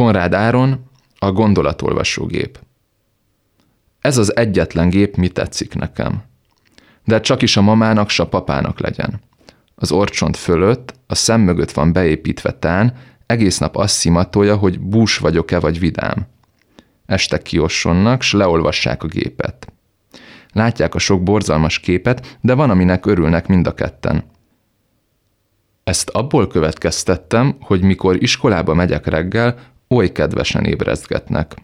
Konrád Áron, a gondolatolvasógép. Ez az egyetlen gép mi tetszik nekem. De csak is a mamának, s a papának legyen. Az orcsont fölött, a szem mögött van beépítve tán, egész nap azt szimatolja, hogy bús vagyok-e vagy vidám. Este kiossonnak, s leolvassák a gépet. Látják a sok borzalmas képet, de van, aminek örülnek mind a ketten. Ezt abból következtettem, hogy mikor iskolába megyek reggel, oly kedvesen ébrezgetnek.